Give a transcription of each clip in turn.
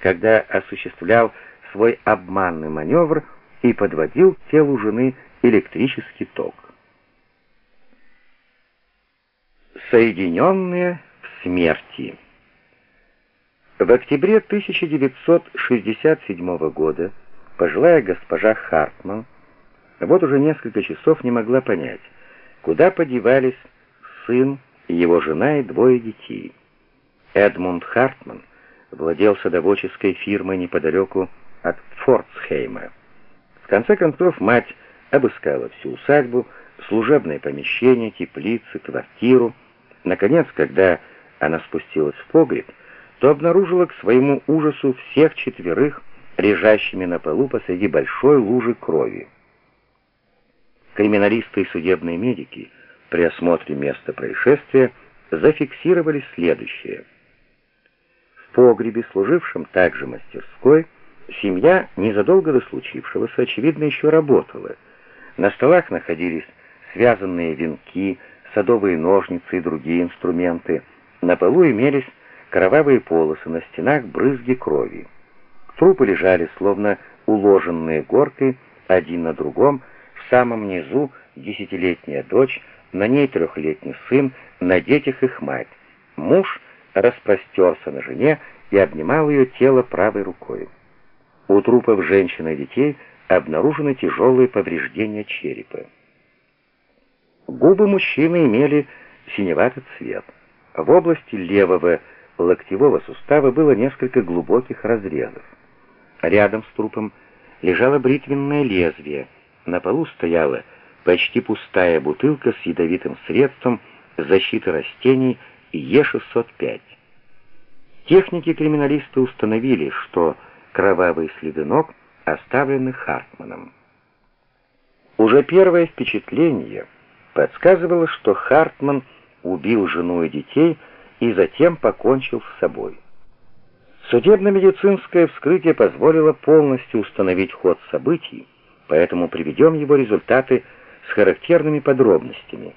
когда осуществлял свой обманный маневр и подводил к телу жены электрический ток. Соединенные в смерти В октябре 1967 года пожилая госпожа Хартман вот уже несколько часов не могла понять, куда подевались сын, его жена и двое детей. Эдмунд Хартман владел садоводческой фирмой неподалеку от Фордсхейма. В конце концов, мать обыскала всю усадьбу, служебное помещение, теплицы, квартиру. Наконец, когда она спустилась в погреб, то обнаружила к своему ужасу всех четверых лежащими на полу посреди большой лужи крови. Криминалисты и судебные медики при осмотре места происшествия зафиксировали следующее. Погребе, служившем также мастерской, семья незадолго до случившегося, очевидно, еще работала. На столах находились связанные венки, садовые ножницы и другие инструменты. На полу имелись кровавые полосы, на стенах брызги крови. Трупы лежали, словно уложенные горкой, один на другом, в самом низу десятилетняя дочь, на ней трехлетний сын, на детях их мать. Муж распростерся на жене и обнимал ее тело правой рукой. У трупов женщин и детей обнаружены тяжелые повреждения черепа. Губы мужчины имели синеватый цвет. В области левого локтевого сустава было несколько глубоких разрезов. Рядом с трупом лежало бритвенное лезвие. На полу стояла почти пустая бутылка с ядовитым средством защиты растений Е605. Техники-криминалисты установили, что кровавые следы ног оставлены Хартманом. Уже первое впечатление подсказывало, что Хартман убил жену и детей и затем покончил с собой. Судебно-медицинское вскрытие позволило полностью установить ход событий, поэтому приведем его результаты с характерными подробностями.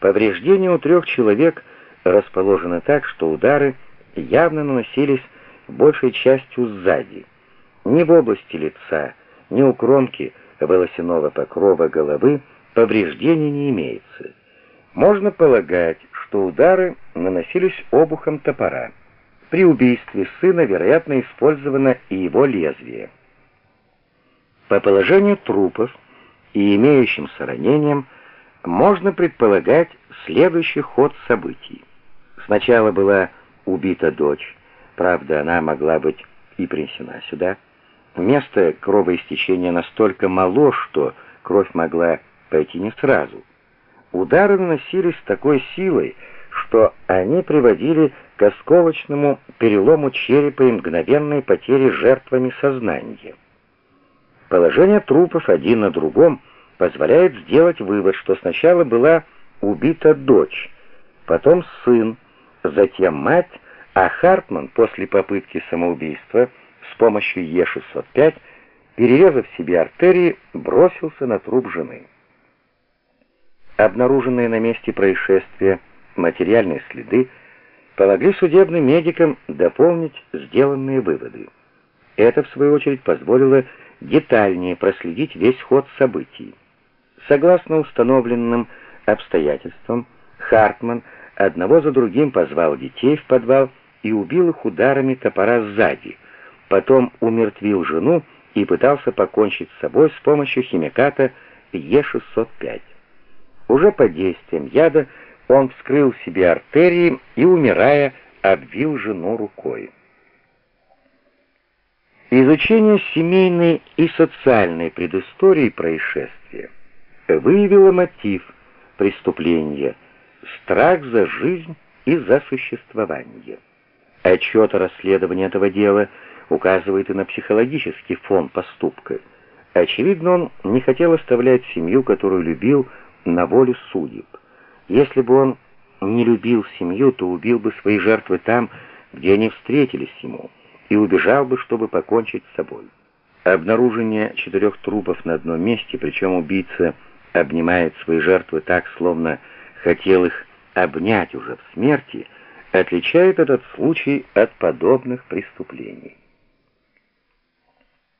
Повреждения у трех человек расположены так, что удары явно наносились большей частью сзади. Ни в области лица, ни у кромки волосяного покрова головы повреждений не имеется. Можно полагать, что удары наносились обухом топора. При убийстве сына, вероятно, использовано и его лезвие. По положению трупов и имеющимся ранениям можно предполагать следующий ход событий. Сначала была убита дочь, правда, она могла быть и принесена сюда. Место кровоистечения настолько мало, что кровь могла пойти не сразу. Удары наносились с такой силой, что они приводили к осколочному перелому черепа и мгновенной потере жертвами сознания. Положение трупов один на другом позволяет сделать вывод, что сначала была убита дочь, потом сын, затем мать, а Хартман после попытки самоубийства с помощью Е605, перерезав себе артерии, бросился на труп жены. Обнаруженные на месте происшествия материальные следы помогли судебным медикам дополнить сделанные выводы. Это, в свою очередь, позволило детальнее проследить весь ход событий. Согласно установленным обстоятельствам, Хартман одного за другим позвал детей в подвал и убил их ударами топора сзади, потом умертвил жену и пытался покончить с собой с помощью химиката Е605. Уже под действием яда он вскрыл себе артерии и, умирая, обвил жену рукой. Изучение семейной и социальной предыстории происшествия выявило мотив преступления — страх за жизнь и за существование. Отчет о расследовании этого дела указывает и на психологический фон поступка. Очевидно, он не хотел оставлять семью, которую любил, на волю судеб. Если бы он не любил семью, то убил бы свои жертвы там, где они встретились ему, и убежал бы, чтобы покончить с собой. Обнаружение четырех трупов на одном месте, причем убийца обнимает свои жертвы так, словно хотел их обнять уже в смерти, отличает этот случай от подобных преступлений.